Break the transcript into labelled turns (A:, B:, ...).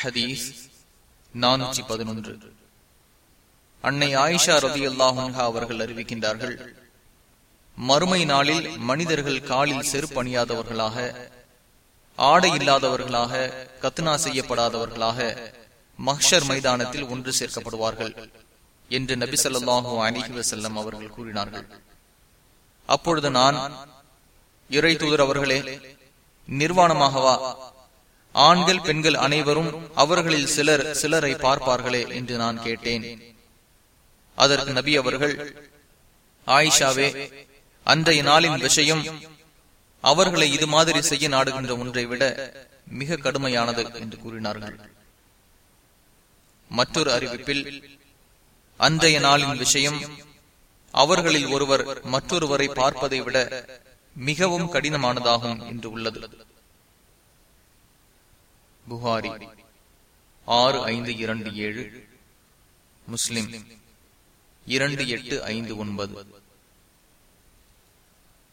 A: ஹதீஸ் நானூற்றி பதினொன்று. அன்னை ஆயிஷா ரதி அல்லாஹா அவர்கள் அறிவிக்கின்றார்கள் மறுமை நாளில் மனிதர்கள் காலில் செருப்பணியாதவர்களாக ஆடை இல்லாதவர்களாக கத்னா செய்யப்படாதவர்களாக மஹ்ஷர் மைதானத்தில் ஒன்று சேர்க்கப்படுவார்கள் என்று நபி சொல்லாஹு அலிஹி வசல்லம் அவர்கள் கூறினார்கள். அப்பொழுது நான் இறை தூதர் அவர்களே நிர்வாணமாகவா ஆண்கள் பெண்கள் அனைவரும் அவர்களில் சிலர் சிலரை பார்ப்பார்களே என்று நான் கேட்டேன். அதற்கு நபி அவர்கள் ஆயிஷாவே அன்றைய நாளின் விஷயம் அவர்களை இது மாதிரி செய்ய நாடுகின்ற ஒன்றை விட மிக கடுமையானது என்று கூறினார்கள். மற்றொரு அறிவிப்பில் அன்றைய நாளின் விஷயம் அவர்களில் ஒருவர் மற்றொருவரை பார்ப்பதை விட மிகவும் கடினமானதாகும் என்று உள்ளது. புகாரி. ஆறு ஐந்து இரண்டு ஏழு. முஸ்லிம். இரண்டு எட்டு ஐந்து ஒன்பது.